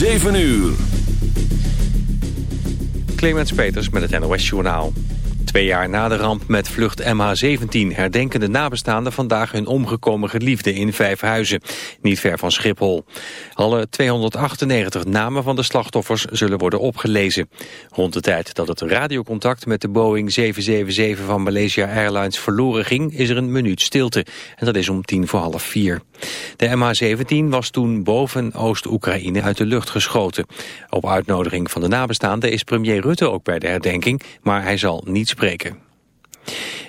7 uur. Clemens Peters met het NOS Journaal. Twee jaar na de ramp met vlucht MH17 herdenken de nabestaanden vandaag hun omgekomen geliefde in Vijfhuizen, niet ver van Schiphol. Alle 298 namen van de slachtoffers zullen worden opgelezen. Rond de tijd dat het radiocontact met de Boeing 777 van Malaysia Airlines verloren ging, is er een minuut stilte. En dat is om tien voor half vier. De MH17 was toen boven Oost-Oekraïne uit de lucht geschoten. Op uitnodiging van de nabestaanden is premier Rutte ook bij de herdenking, maar hij zal niet spreken.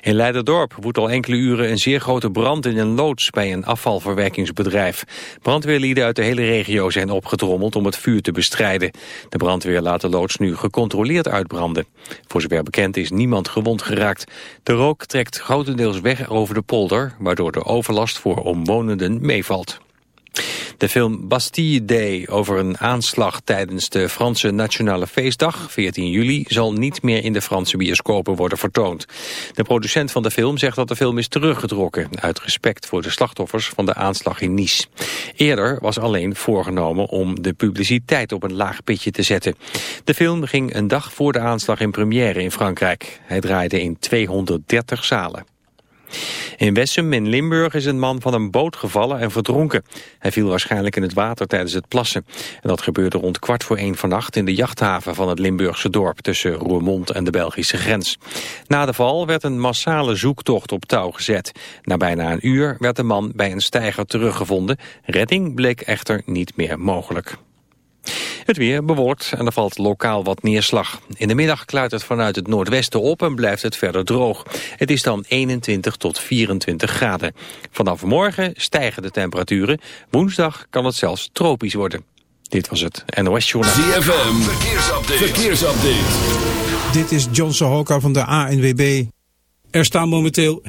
In Leiderdorp woedt al enkele uren een zeer grote brand in een loods bij een afvalverwerkingsbedrijf. Brandweerlieden uit de hele regio zijn opgetrommeld om het vuur te bestrijden. De brandweer laat de loods nu gecontroleerd uitbranden. Voor zover bekend is niemand gewond geraakt. De rook trekt grotendeels weg over de polder, waardoor de overlast voor omwonenden meevalt. De film Bastille Day over een aanslag tijdens de Franse Nationale Feestdag, 14 juli, zal niet meer in de Franse bioscopen worden vertoond. De producent van de film zegt dat de film is teruggetrokken, uit respect voor de slachtoffers van de aanslag in Nice. Eerder was alleen voorgenomen om de publiciteit op een laag pitje te zetten. De film ging een dag voor de aanslag in première in Frankrijk. Hij draaide in 230 zalen. In Wessem in Limburg is een man van een boot gevallen en verdronken. Hij viel waarschijnlijk in het water tijdens het plassen. En dat gebeurde rond kwart voor één vannacht in de jachthaven van het Limburgse dorp tussen Roermond en de Belgische grens. Na de val werd een massale zoektocht op touw gezet. Na bijna een uur werd de man bij een steiger teruggevonden. Redding bleek echter niet meer mogelijk. Het weer bewolkt en er valt lokaal wat neerslag. In de middag klaart het vanuit het noordwesten op en blijft het verder droog. Het is dan 21 tot 24 graden. Vanaf morgen stijgen de temperaturen. Woensdag kan het zelfs tropisch worden. Dit was het NOS Journaal. ZFM, verkeersupdate. verkeersupdate. Dit is John Sohoka van de ANWB. Er staan momenteel...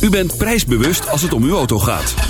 U bent prijsbewust als het om uw auto gaat.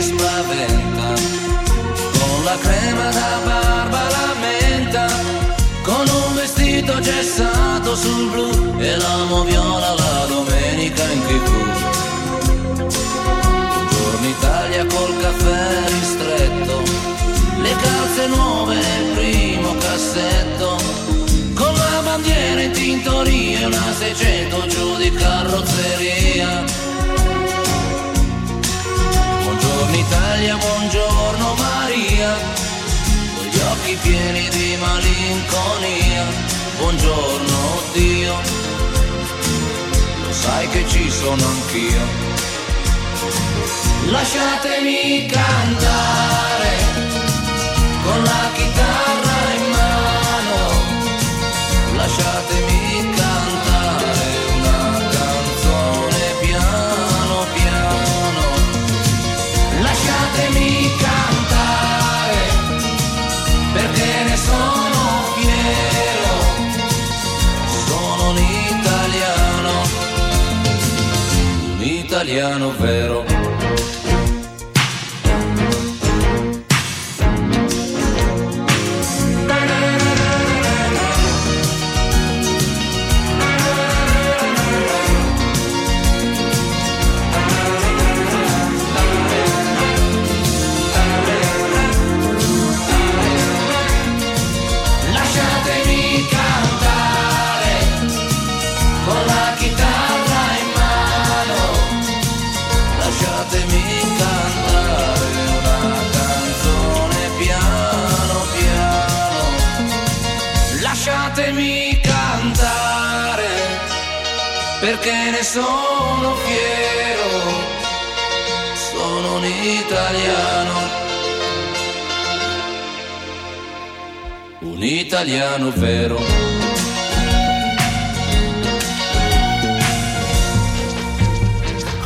Spaventa, con la crema da barba la menta, con un vestito gessato sul blu e l'amo viola la domenica in tv. Buongiorno Italia col caffè ristretto, le calze nuove nel primo cassetto, con la bandiera in tintoria e una 600 giù di carrozzeria. Malinconia. Buongiorno Dio, lo sai che ci sono anch'io. Lasciatemi cantare con la chitarra in mano, lasciatemi italiano vero. Un italiano. Un italiano vero.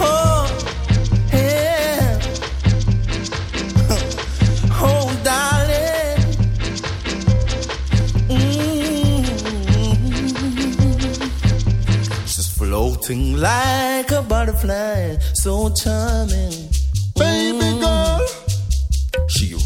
Oh, yeah. Oh. Mm. Floating like a butterfly, so charming.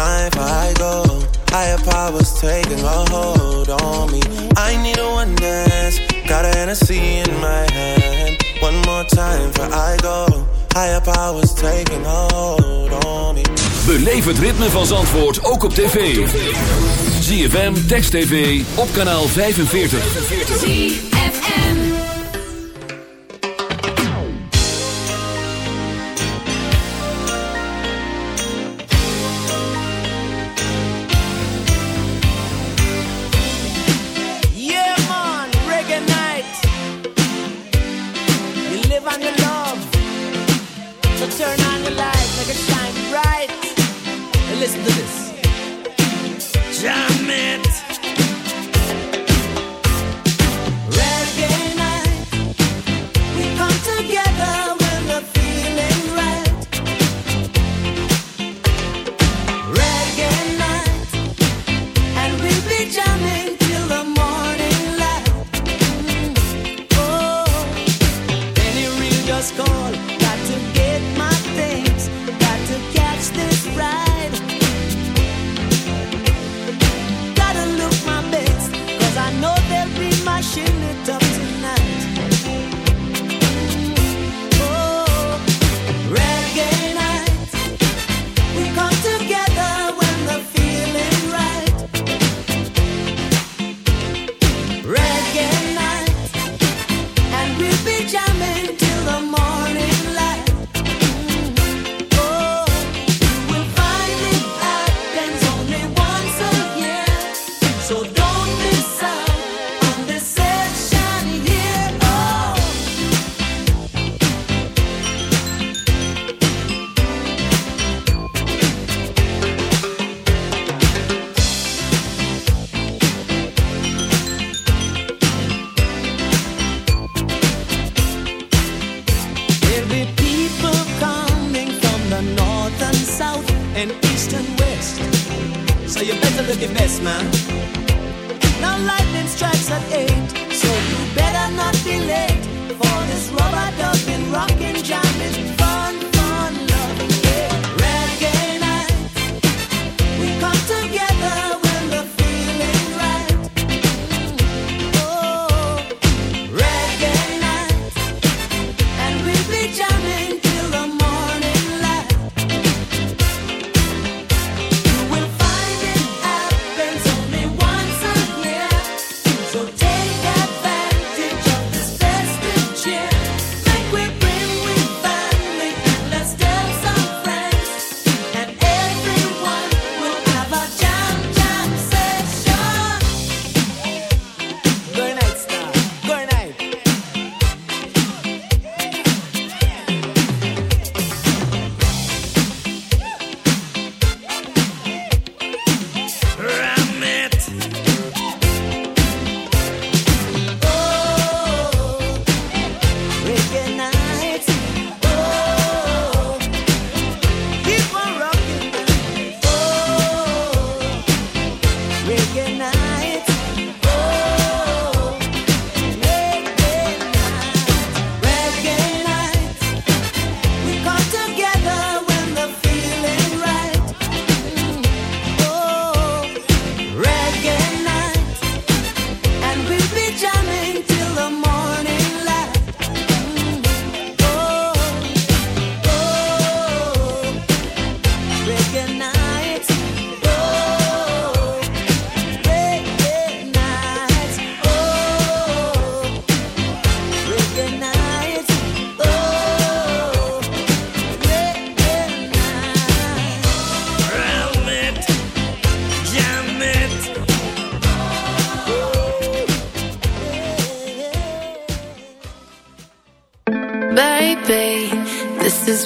time for I go. Higher powers taking a hold on me. I need a one dance, got an Hennessy in my hand. One more time for I go. Higher powers taking a hold on me. Beleef het ritme van Zandvoort ook op tv. ZFM Text TV op kanaal 45. 45.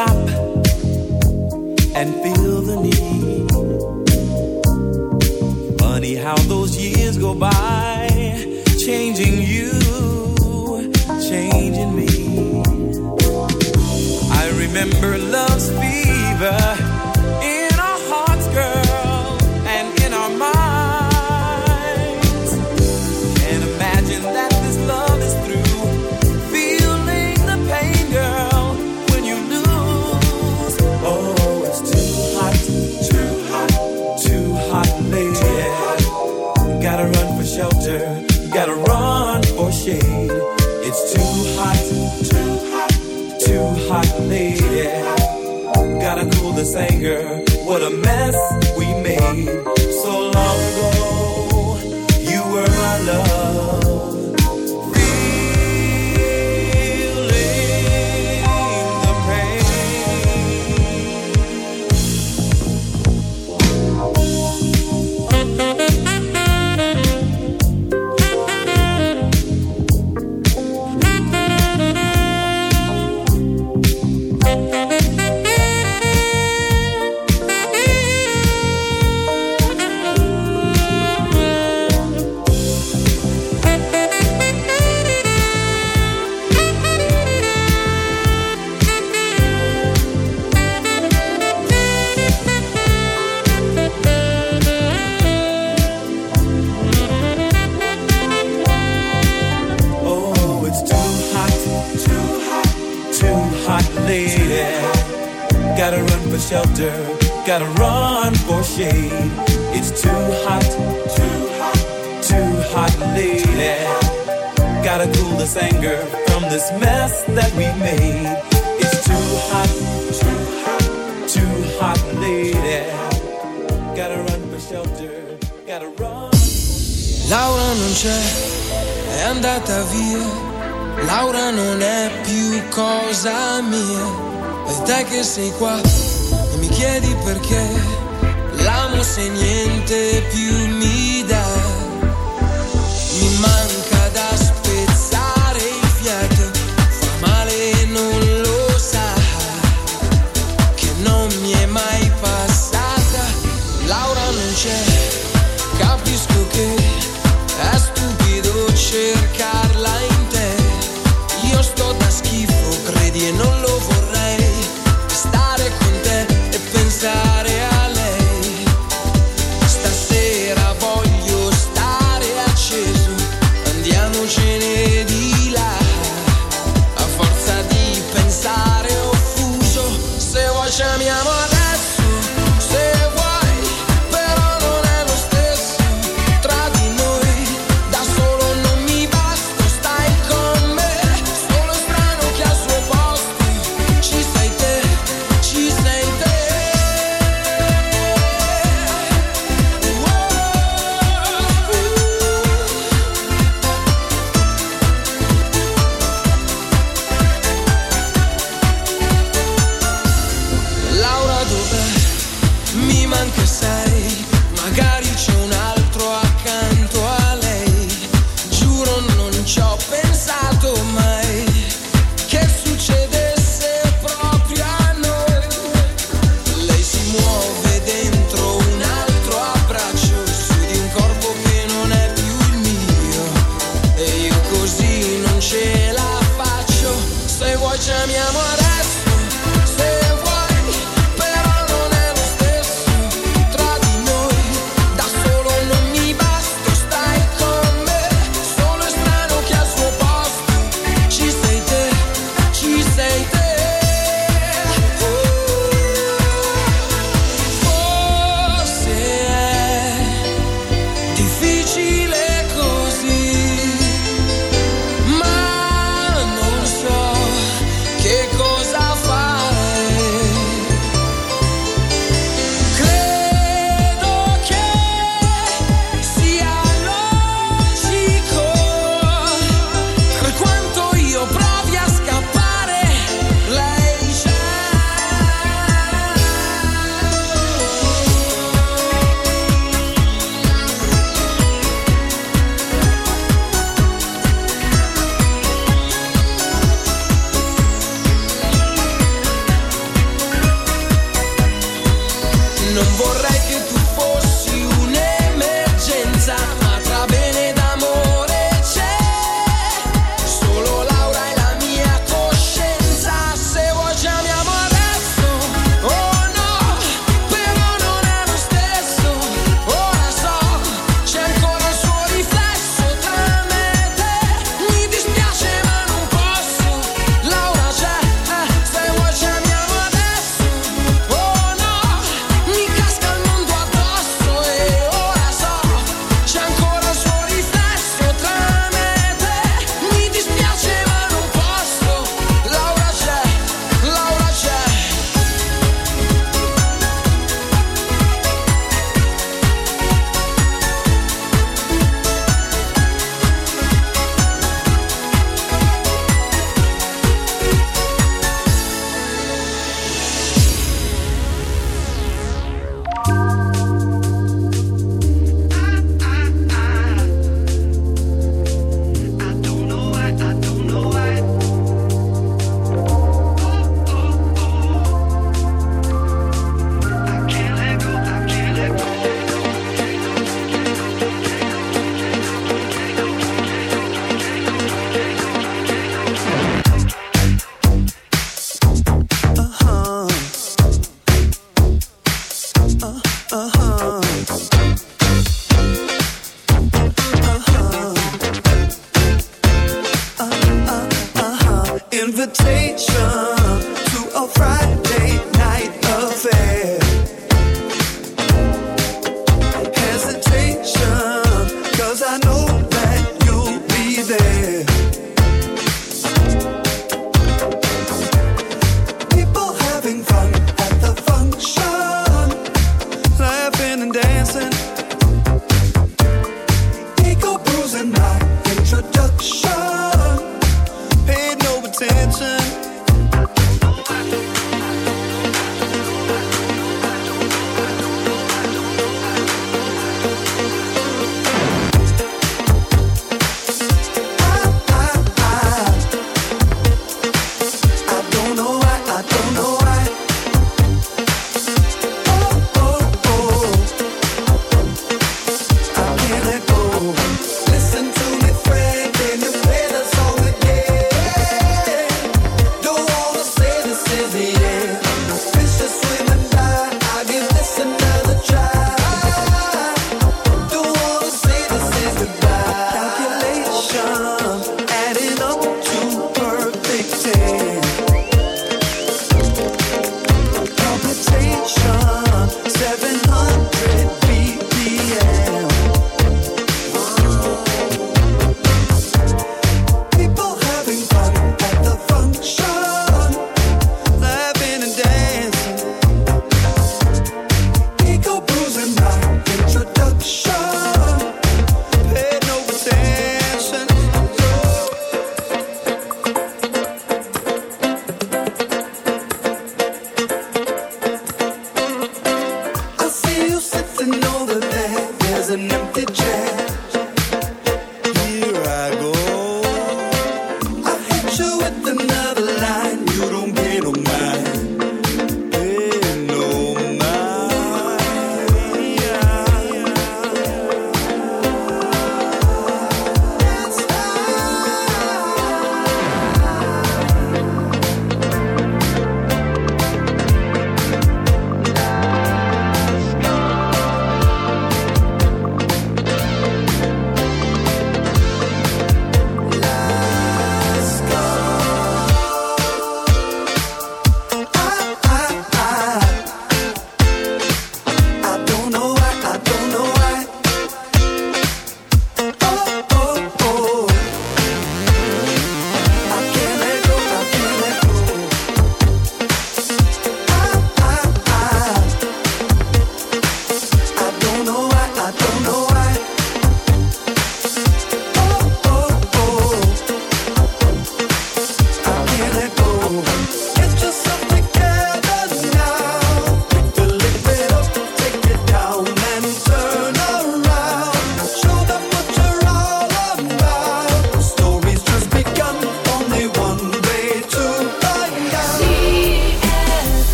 stop and feel the need. Funny how those years go by. mess. yeah. Gotta run for shelter, gotta run for shade. It's too hot, too hot, too hot, lady. Gotta cool this anger from this mess that we made. It's too hot, too hot, too hot, lady. Gotta run for shelter, gotta run. Laura non c'è, è andata via. Laura non è più cosa mia E te che sei qua e mi chiedi perché. L'amo se niente più mi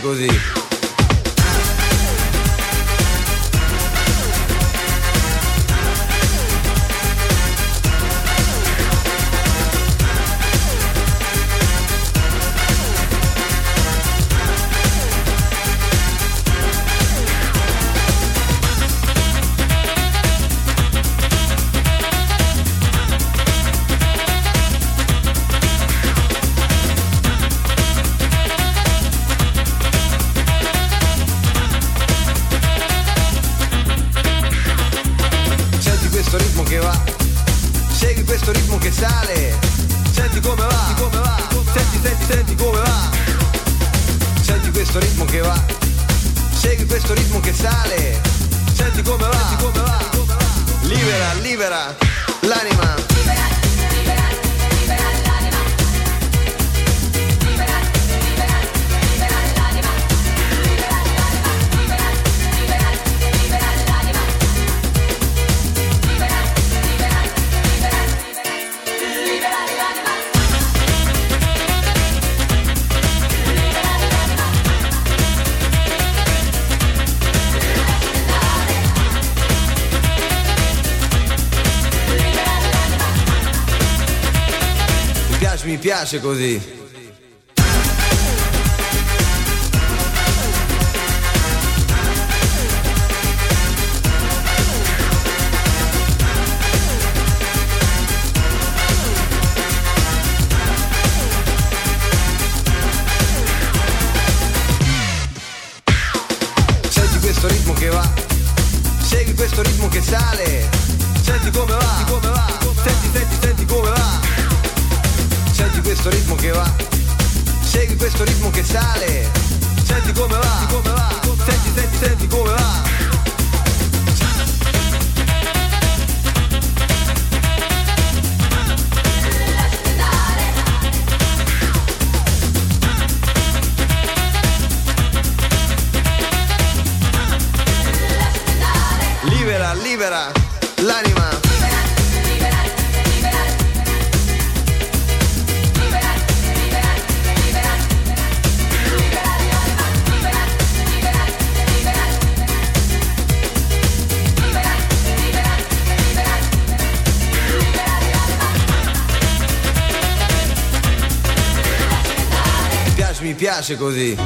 così. Piace così. piace così.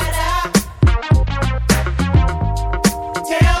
tell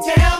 down.